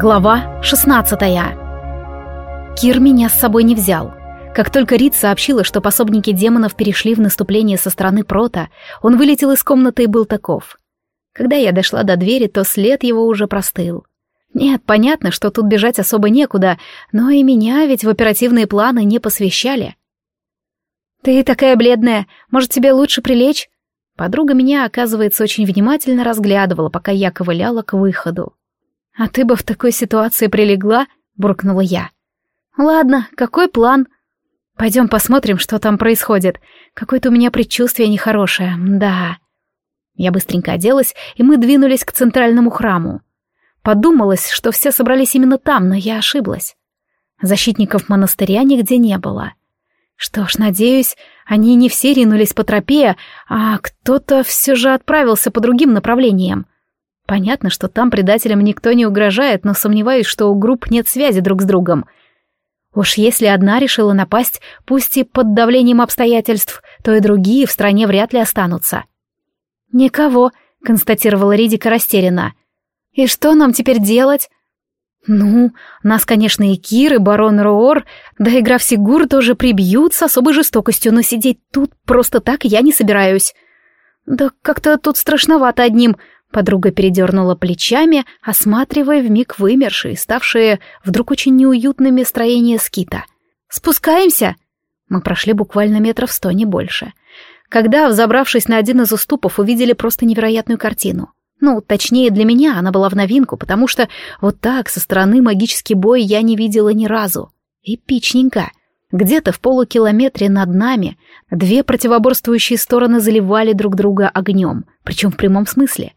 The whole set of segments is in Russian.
Глава 16 Кир меня с собой не взял. Как только Рид сообщила, что пособники демонов перешли в наступление со стороны Прота, он вылетел из комнаты и был таков. Когда я дошла до двери, то след его уже простыл. Нет, понятно, что тут бежать особо некуда, но и меня ведь в оперативные планы не посвящали. «Ты такая бледная, может, тебе лучше прилечь?» Подруга меня, оказывается, очень внимательно разглядывала, пока я ковыляла к выходу. «А ты бы в такой ситуации прилегла?» — буркнула я. «Ладно, какой план?» «Пойдем посмотрим, что там происходит. Какое-то у меня предчувствие нехорошее, да». Я быстренько оделась, и мы двинулись к центральному храму. Подумалось, что все собрались именно там, но я ошиблась. Защитников монастыря нигде не было. Что ж, надеюсь, они не все ринулись по тропе, а кто-то все же отправился по другим направлениям. Понятно, что там предателям никто не угрожает, но сомневаюсь, что у групп нет связи друг с другом. Уж если одна решила напасть, пусть и под давлением обстоятельств, то и другие в стране вряд ли останутся. «Никого», — констатировала Ридика растерянно. «И что нам теперь делать?» «Ну, нас, конечно, и Кир, и барон Роор, да и граф Сигур тоже прибьют с особой жестокостью, но сидеть тут просто так я не собираюсь». «Да как-то тут страшновато одним», Подруга передернула плечами, осматривая вмиг вымершие, ставшие вдруг очень неуютными строения скита. «Спускаемся!» Мы прошли буквально метров сто, не больше. Когда, взобравшись на один из уступов, увидели просто невероятную картину. Ну, точнее, для меня она была в новинку, потому что вот так, со стороны магический бой я не видела ни разу. Эпичненько. Где-то в полукилометре над нами две противоборствующие стороны заливали друг друга огнем, причем в прямом смысле.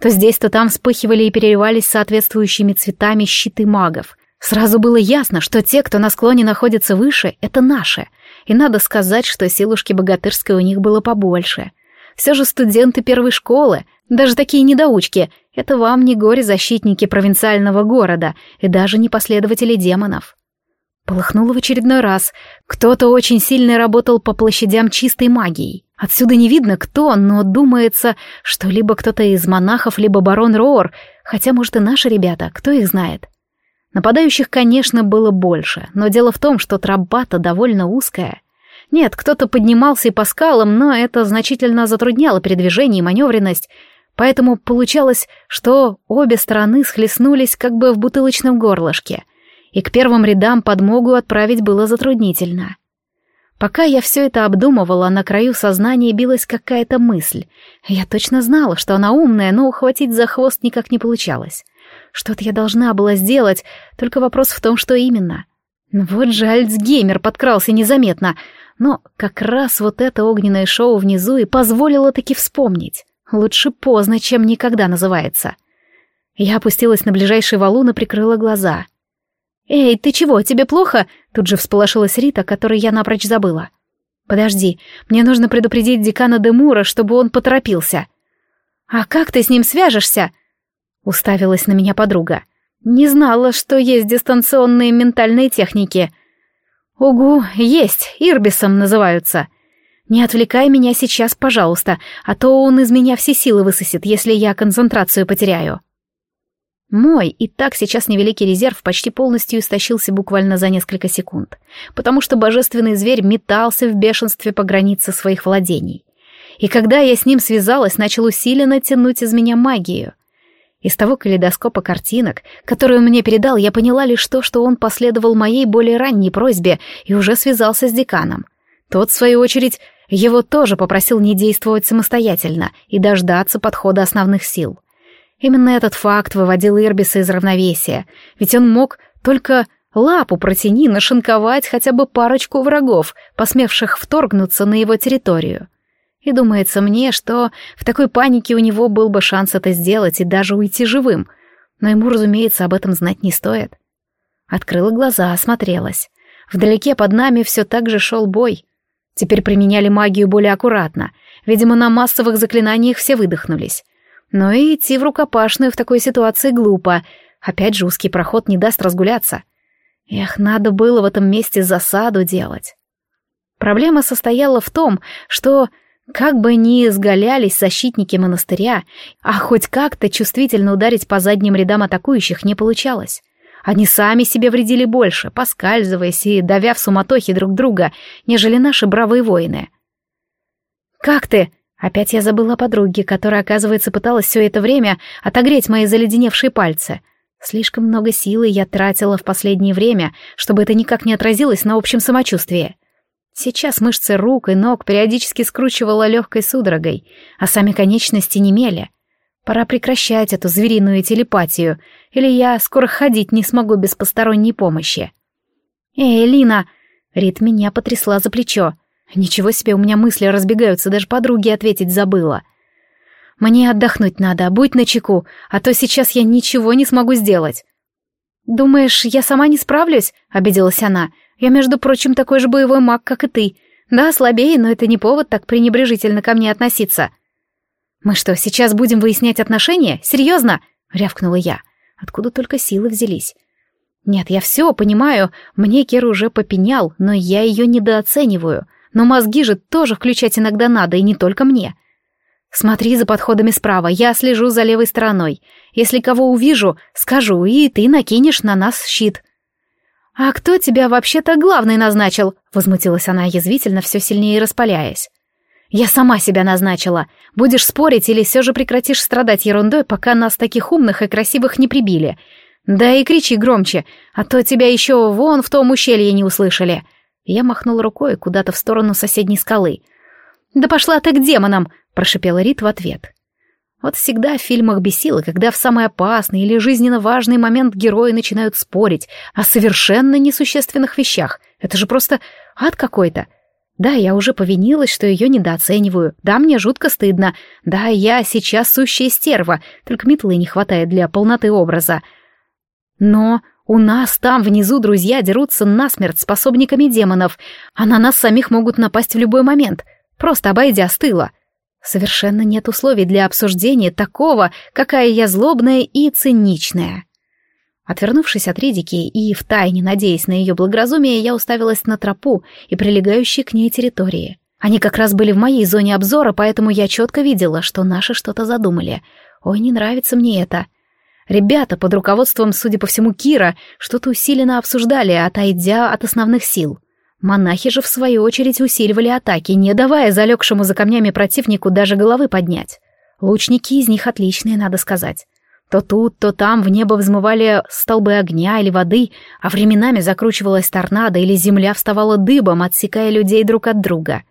То здесь, то там вспыхивали и переливались соответствующими цветами щиты магов. Сразу было ясно, что те, кто на склоне находится выше, это наши. И надо сказать, что силушки богатырской у них было побольше. Все же студенты первой школы, даже такие недоучки, это вам не горе-защитники провинциального города и даже не последователи демонов. Полыхнуло в очередной раз. Кто-то очень сильно работал по площадям чистой магией. Отсюда не видно, кто, но думается, что либо кто-то из монахов, либо барон Роор, хотя, может, и наши ребята, кто их знает. Нападающих, конечно, было больше, но дело в том, что тропа-то довольно узкая. Нет, кто-то поднимался и по скалам, но это значительно затрудняло передвижение и маневренность, поэтому получалось, что обе стороны схлестнулись как бы в бутылочном горлышке, и к первым рядам подмогу отправить было затруднительно. Пока я все это обдумывала, на краю сознания билась какая-то мысль. Я точно знала, что она умная, но ухватить за хвост никак не получалось. Что-то я должна была сделать, только вопрос в том, что именно. Вот же Альцгеймер подкрался незаметно, но как раз вот это огненное шоу внизу и позволило таки вспомнить. Лучше поздно, чем никогда называется. Я опустилась на ближайший валун и прикрыла глаза — «Эй, ты чего, тебе плохо?» Тут же всполошилась Рита, которой я напрочь забыла. «Подожди, мне нужно предупредить декана Демура, чтобы он поторопился». «А как ты с ним свяжешься?» Уставилась на меня подруга. «Не знала, что есть дистанционные ментальные техники». «Угу, есть, Ирбисом называются». «Не отвлекай меня сейчас, пожалуйста, а то он из меня все силы высосет, если я концентрацию потеряю». Мой и так сейчас невеликий резерв почти полностью истощился буквально за несколько секунд, потому что божественный зверь метался в бешенстве по границе своих владений. И когда я с ним связалась, начал усиленно тянуть из меня магию. Из того калейдоскопа картинок, который он мне передал, я поняла лишь то, что он последовал моей более ранней просьбе и уже связался с деканом. Тот, в свою очередь, его тоже попросил не действовать самостоятельно и дождаться подхода основных сил — Именно этот факт выводил Ирбиса из равновесия, ведь он мог только лапу протяни нашинковать хотя бы парочку врагов, посмевших вторгнуться на его территорию. И думается мне, что в такой панике у него был бы шанс это сделать и даже уйти живым, но ему, разумеется, об этом знать не стоит. Открыла глаза, осмотрелась. Вдалеке под нами все так же шел бой. Теперь применяли магию более аккуратно. Видимо, на массовых заклинаниях все выдохнулись. Но и идти в рукопашную в такой ситуации глупо. Опять же, узкий проход не даст разгуляться. Эх, надо было в этом месте засаду делать. Проблема состояла в том, что Как бы ни изгалялись защитники монастыря, а хоть как-то чувствительно ударить по задним рядам атакующих не получалось. Они сами себе вредили больше, поскальзываясь и давя в суматохе друг друга, нежели наши бравые воины. «Как ты?» Опять я забыла о подруге, которая, оказывается, пыталась все это время отогреть мои заледеневшие пальцы. Слишком много силы я тратила в последнее время, чтобы это никак не отразилось на общем самочувствии. Сейчас мышцы рук и ног периодически скручивала легкой судорогой, а сами конечности немели. Пора прекращать эту звериную телепатию, или я скоро ходить не смогу без посторонней помощи. «Эй, Лина!» Рит меня потрясла за плечо. Ничего себе, у меня мысли разбегаются, даже подруге ответить забыла. Мне отдохнуть надо, будь начеку, а то сейчас я ничего не смогу сделать. «Думаешь, я сама не справлюсь?» — обиделась она. «Я, между прочим, такой же боевой маг, как и ты. Да, слабее, но это не повод так пренебрежительно ко мне относиться». «Мы что, сейчас будем выяснять отношения? Серьезно?» — рявкнула я. Откуда только силы взялись? «Нет, я все понимаю, мне Кер уже попенял, но я ее недооцениваю. Но мозги же тоже включать иногда надо, и не только мне. Смотри за подходами справа, я слежу за левой стороной. Если кого увижу, скажу, и ты накинешь на нас щит. «А кто тебя вообще-то главный назначил?» — возмутилась она язвительно, все сильнее распаляясь. «Я сама себя назначила. Будешь спорить или все же прекратишь страдать ерундой, пока нас таких умных и красивых не прибили. Да и кричи громче, а то тебя еще вон в том ущелье не услышали». Я махнул рукой куда-то в сторону соседней скалы. «Да пошла ты к демонам!» — прошипела Рит в ответ. Вот всегда в фильмах бесило, когда в самый опасный или жизненно важный момент герои начинают спорить о совершенно несущественных вещах. Это же просто ад какой-то. Да, я уже повинилась, что ее недооцениваю. Да, мне жутко стыдно. Да, я сейчас сущая стерва, только метлы не хватает для полноты образа. Но у нас там внизу друзья дерутся насмерть с пособниками демонов, а на нас самих могут напасть в любой момент, просто обойдя с тыла. Совершенно нет условий для обсуждения такого, какая я злобная и циничная. Отвернувшись от Ридики и втайне надеясь на ее благоразумие, я уставилась на тропу и прилегающие к ней территории. Они как раз были в моей зоне обзора, поэтому я четко видела, что наши что-то задумали. Ой, не нравится мне это. — Ребята под руководством, судя по всему, Кира, что-то усиленно обсуждали, отойдя от основных сил. Монахи же, в свою очередь, усиливали атаки, не давая залегшему за камнями противнику даже головы поднять. Лучники из них отличные, надо сказать. То тут, то там в небо взмывали столбы огня или воды, а временами закручивалась торнадо или земля вставала дыбом, отсекая людей друг от друга.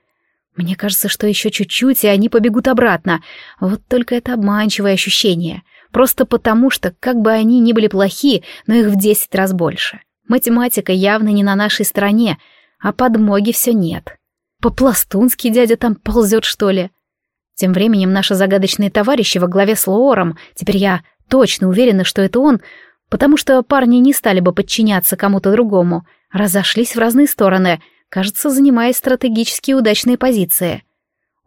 Мне кажется, что еще чуть-чуть, и они побегут обратно. Вот только это обманчивое ощущение — Просто потому, что, как бы они ни были плохи, но их в десять раз больше. Математика явно не на нашей стороне, а подмоги все нет. По-пластунски дядя там ползет, что ли? Тем временем наши загадочные товарищи во главе с Лоором, теперь я точно уверена, что это он, потому что парни не стали бы подчиняться кому-то другому, разошлись в разные стороны, кажется, занимая стратегически удачные позиции.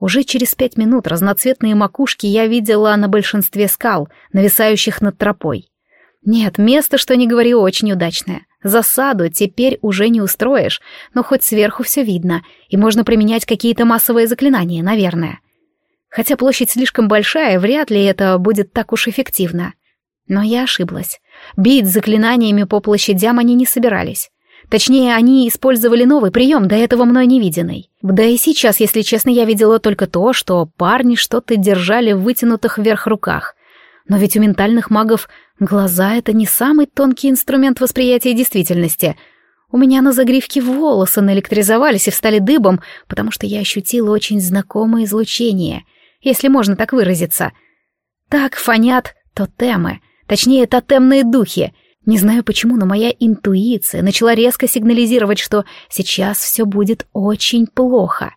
Уже через пять минут разноцветные макушки я видела на большинстве скал, нависающих над тропой. Нет, место, что не говори, очень удачное. Засаду теперь уже не устроишь, но хоть сверху все видно, и можно применять какие-то массовые заклинания, наверное. Хотя площадь слишком большая, вряд ли это будет так уж эффективно. Но я ошиблась. Бить заклинаниями по площадям они не собирались. Точнее, они использовали новый прием, до этого мной не виденный. Да и сейчас, если честно, я видела только то, что парни что-то держали в вытянутых вверх руках. Но ведь у ментальных магов глаза — это не самый тонкий инструмент восприятия действительности. У меня на загривке волосы наэлектризовались и встали дыбом, потому что я ощутила очень знакомое излучение, если можно так выразиться. Так фонят тотемы, точнее, тотемные духи — не знаю почему, но моя интуиция начала резко сигнализировать, что сейчас все будет очень плохо.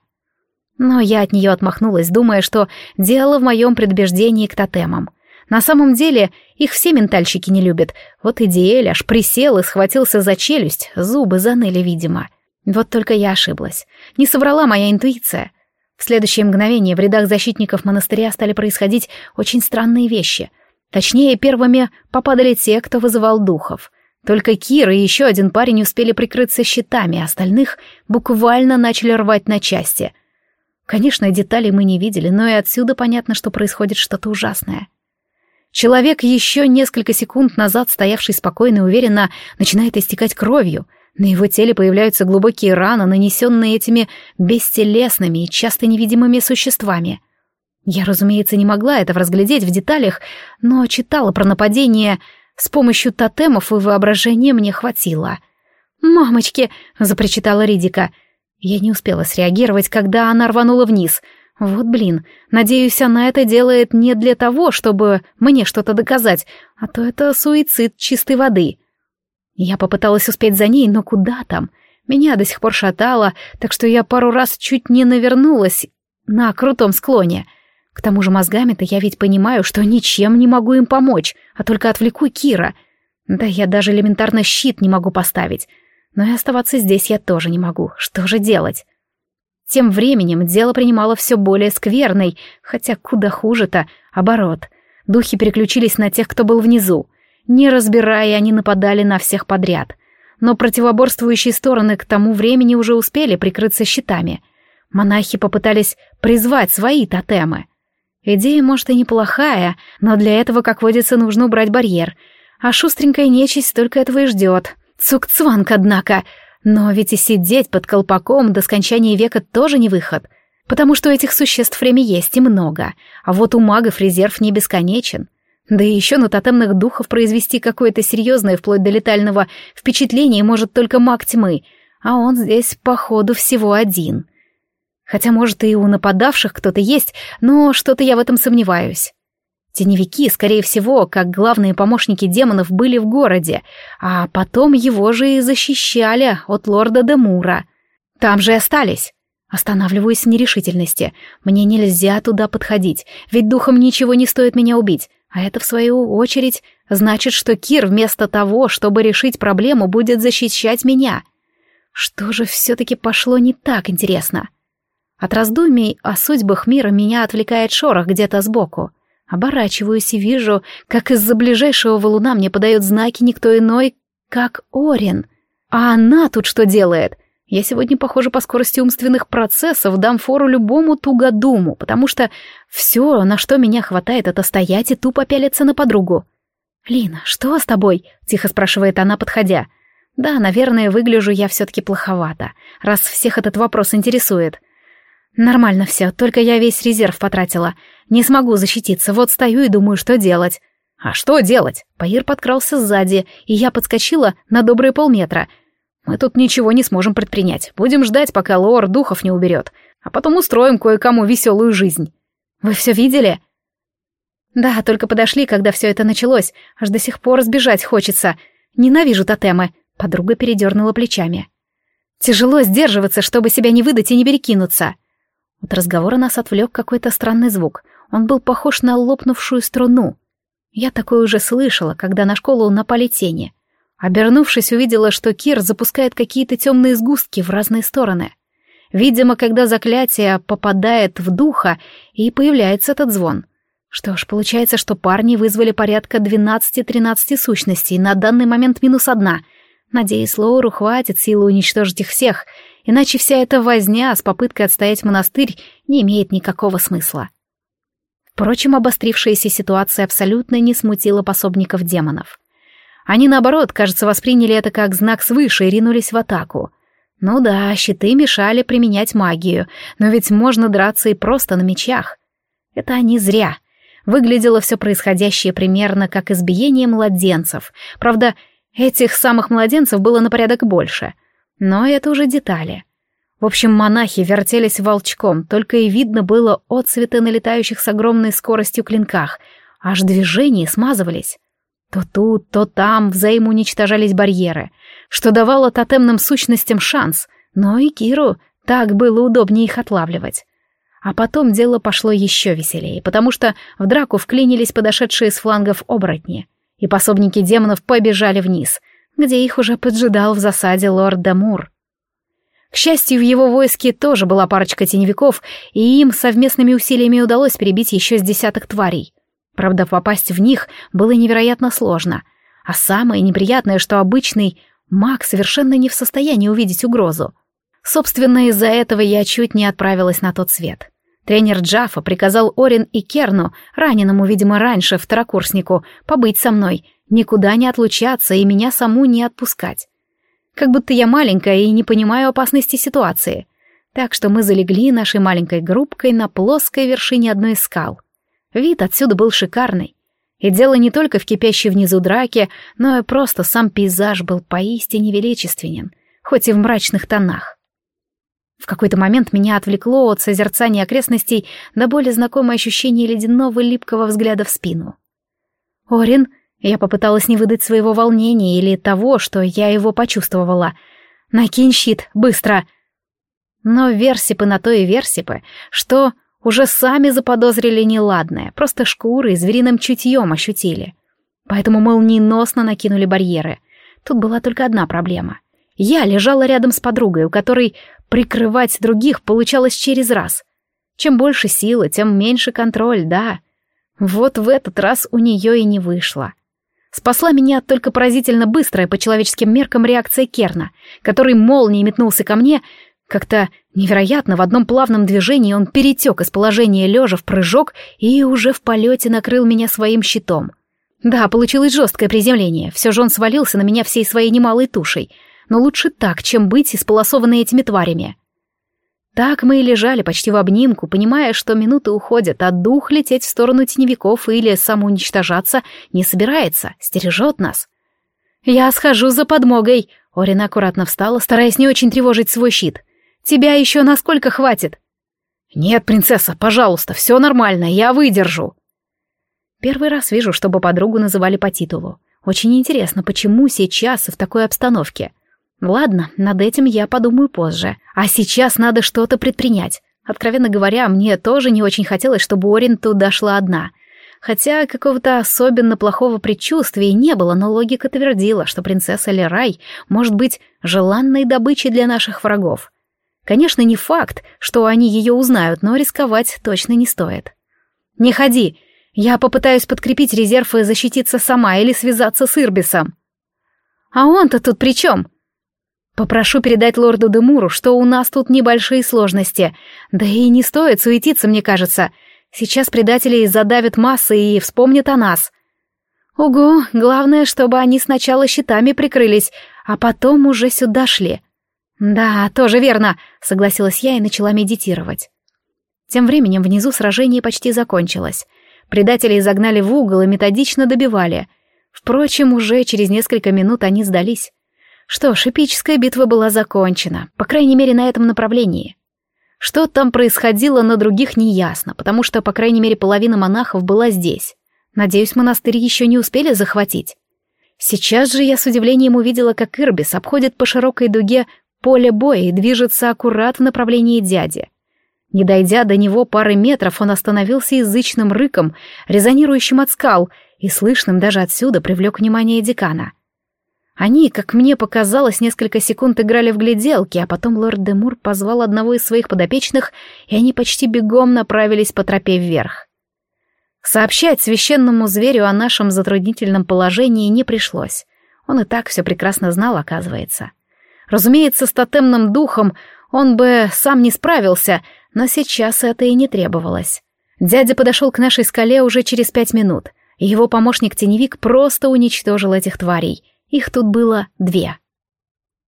Но я от нее отмахнулась, думая, что дело в моем предубеждении к тотемам. На самом деле их все ментальщики не любят. Вот и Диэль аж присел и схватился за челюсть, зубы заныли, видимо. Вот только я ошиблась. Не соврала моя интуиция. В следующее мгновение в рядах защитников монастыря стали происходить очень странные вещи — Точнее, первыми попадали те, кто вызывал духов. Только Кир и еще один парень успели прикрыться щитами, а остальных буквально начали рвать на части. Конечно, деталей мы не видели, но и отсюда понятно, что происходит что-то ужасное. Человек, еще несколько секунд назад стоявший спокойно и уверенно, начинает истекать кровью. На его теле появляются глубокие раны, нанесенные этими бестелесными и часто невидимыми существами. Я, разумеется, не могла этого разглядеть в деталях, но читала про нападение с помощью тотемов и воображения мне хватило. «Мамочки!» — запричитала Ридика. Я не успела среагировать, когда она рванула вниз. Вот блин, надеюсь, она это делает не для того, чтобы мне что-то доказать, а то это суицид чистой воды. Я попыталась успеть за ней, но куда там? Меня до сих пор шатало, так что я пару раз чуть не навернулась на крутом склоне — к тому же мозгами-то я ведь понимаю, что ничем не могу им помочь, а только отвлеку Кира. Да я даже элементарно щит не могу поставить. Но и оставаться здесь я тоже не могу. Что же делать? Тем временем дело принимало все более скверный, хотя куда хуже-то, оборот. Духи переключились на тех, кто был внизу. Не разбирая, они нападали на всех подряд. Но противоборствующие стороны к тому времени уже успели прикрыться щитами. Монахи попытались призвать свои тотемы — Идея, может, и неплохая, но для этого, как водится, нужно убрать барьер. А шустренькая нечисть только этого и ждет. Цукцванг, однако. Но ведь и сидеть под колпаком до скончания века тоже не выход. Потому что этих существ время есть и много. А вот у магов резерв не бесконечен. Да и еще на тотемных духов произвести какое-то серьезное, вплоть до летального, впечатление может только маг тьмы. А он здесь, походу, всего один. Хотя, может, и у нападавших кто-то есть, но что-то я в этом сомневаюсь. Теневики, скорее всего, как главные помощники демонов, были в городе, а потом его же и защищали от лорда Демура. Там же и остались. Останавливаюсь в нерешительности. Мне нельзя туда подходить, ведь духом ничего не стоит меня убить. А это, в свою очередь, значит, что Кир вместо того, чтобы решить проблему, будет защищать меня. Что же все-таки пошло не так, интересно? От раздумий о судьбах мира меня отвлекает шорох где-то сбоку. Оборачиваюсь и вижу, как из-за ближайшего валуна мне подает знаки никто иной, как Орин. А она тут что делает? Я сегодня, похоже, по скорости умственных процессов дам фору любому тугодуму, потому что все, на что меня хватает, это стоять и тупо пялиться на подругу. «Лина, что с тобой?» — тихо спрашивает она, подходя. «Да, наверное, выгляжу я все-таки плоховато, раз всех этот вопрос интересует». «Нормально все, только я весь резерв потратила. Не смогу защититься, вот стою и думаю, что делать». «А что делать?» Паир подкрался сзади, и я подскочила на добрые полметра. «Мы тут ничего не сможем предпринять. Будем ждать, пока Лор духов не уберет. А потом устроим кое-кому веселую жизнь». «Вы все видели?» «Да, только подошли, когда все это началось. Аж до сих пор сбежать хочется. Ненавижу тотемы». Подруга передернула плечами. «Тяжело сдерживаться, чтобы себя не выдать и не перекинуться». От разговора нас отвлек какой-то странный звук. Он был похож на лопнувшую струну. Я такое уже слышала, когда на школу напали тени. Обернувшись, увидела, что Кир запускает какие-то темные сгустки в разные стороны. Видимо, когда заклятие попадает в духа, и появляется этот звон. Что ж, получается, что парни вызвали порядка 12-13 сущностей, на данный момент минус одна. Надеюсь, Лоуру хватит силы уничтожить их всех — иначе вся эта возня с попыткой отстоять монастырь не имеет никакого смысла. Впрочем, обострившаяся ситуация абсолютно не смутила пособников демонов. Они, наоборот, кажется, восприняли это как знак свыше и ринулись в атаку. Ну да, щиты мешали применять магию, но ведь можно драться и просто на мечах. Это они зря. Выглядело все происходящее примерно как избиение младенцев. Правда, этих самых младенцев было на порядок больше — но это уже детали. В общем, монахи вертелись волчком, только и видно было отцветы налетающих с огромной скоростью клинках, аж движения смазывались. То тут, то там взаимоуничтожались барьеры, что давало тотемным сущностям шанс, но и Киру так было удобнее их отлавливать. А потом дело пошло еще веселее, потому что в драку вклинились подошедшие с флангов оборотни, и пособники демонов побежали вниз — где их уже поджидал в засаде лорд Дамур. К счастью, в его войске тоже была парочка теневиков, и им совместными усилиями удалось перебить еще с десяток тварей. Правда, попасть в них было невероятно сложно. А самое неприятное, что обычный маг совершенно не в состоянии увидеть угрозу. Собственно, из-за этого я чуть не отправилась на тот свет. Тренер Джафа приказал Орин и Керну, раненому, видимо, раньше, второкурснику, побыть со мной, никуда не отлучаться и меня саму не отпускать. Как будто я маленькая и не понимаю опасности ситуации. Так что мы залегли нашей маленькой группкой на плоской вершине одной из скал. Вид отсюда был шикарный. И дело не только в кипящей внизу драке, но и просто сам пейзаж был поистине величественен, хоть и в мрачных тонах. В какой-то момент меня отвлекло от созерцания окрестностей до более знакомое ощущение ледяного липкого взгляда в спину. «Орин», я попыталась не выдать своего волнения или того, что я его почувствовала. «Накинь щит, быстро!» Но версипы на то и версипы, что уже сами заподозрили неладное, просто шкуры звериным чутьем ощутили. Поэтому молниеносно накинули барьеры. Тут была только одна проблема. Я лежала рядом с подругой, у которой прикрывать других получалось через раз. Чем больше силы, тем меньше контроль, да. Вот в этот раз у нее и не вышло. Спасла меня только поразительно быстрая по человеческим меркам реакция Керна, который молнией метнулся ко мне. Как-то невероятно в одном плавном движении он перетек из положения лежа в прыжок и уже в полете накрыл меня своим щитом. Да, получилось жесткое приземление, все же он свалился на меня всей своей немалой тушей, но лучше так, чем быть исполосованной этими тварями. Так мы и лежали почти в обнимку, понимая, что минуты уходят, а дух лететь в сторону теневиков или самоуничтожаться не собирается, стережет нас. «Я схожу за подмогой», — Орина аккуратно встала, стараясь не очень тревожить свой щит. «Тебя еще насколько хватит?» «Нет, принцесса, пожалуйста, все нормально, я выдержу». Первый раз вижу, чтобы подругу называли по титулу. Очень интересно, почему сейчас и в такой обстановке — Ладно, над этим я подумаю позже. А сейчас надо что-то предпринять. Откровенно говоря, мне тоже не очень хотелось, чтобы Орин туда шла одна. Хотя какого-то особенно плохого предчувствия не было, но логика твердила, что принцесса Лерай может быть желанной добычей для наших врагов. Конечно, не факт, что они ее узнают, но рисковать точно не стоит. «Не ходи! Я попытаюсь подкрепить резерв и защититься сама или связаться с Ирбисом». «А он-то тут при чем?» Попрошу передать лорду Демуру, что у нас тут небольшие сложности. Да и не стоит суетиться, мне кажется. Сейчас предателей задавят массы и вспомнят о нас. Угу, главное, чтобы они сначала щитами прикрылись, а потом уже сюда шли. Да, тоже верно, согласилась я и начала медитировать. Тем временем внизу сражение почти закончилось. Предателей загнали в угол и методично добивали. Впрочем, уже через несколько минут они сдались. Что ж, эпическая битва была закончена, по крайней мере, на этом направлении. Что там происходило на других, неясно, потому что, по крайней мере, половина монахов была здесь. Надеюсь, монастырь еще не успели захватить. Сейчас же я с удивлением увидела, как Ирбис обходит по широкой дуге поле боя и движется аккурат в направлении дяди. Не дойдя до него пары метров, он остановился язычным рыком, резонирующим от скал, и слышным даже отсюда привлек внимание декана — они, как мне показалось, несколько секунд играли в гляделки, а потом лорд Демур позвал одного из своих подопечных, и они почти бегом направились по тропе вверх. Сообщать священному зверю о нашем затруднительном положении не пришлось. Он и так все прекрасно знал, оказывается. Разумеется, с тотемным духом он бы сам не справился, но сейчас это и не требовалось. Дядя подошел к нашей скале уже через пять минут, и его помощник-теневик просто уничтожил этих тварей — их тут было две.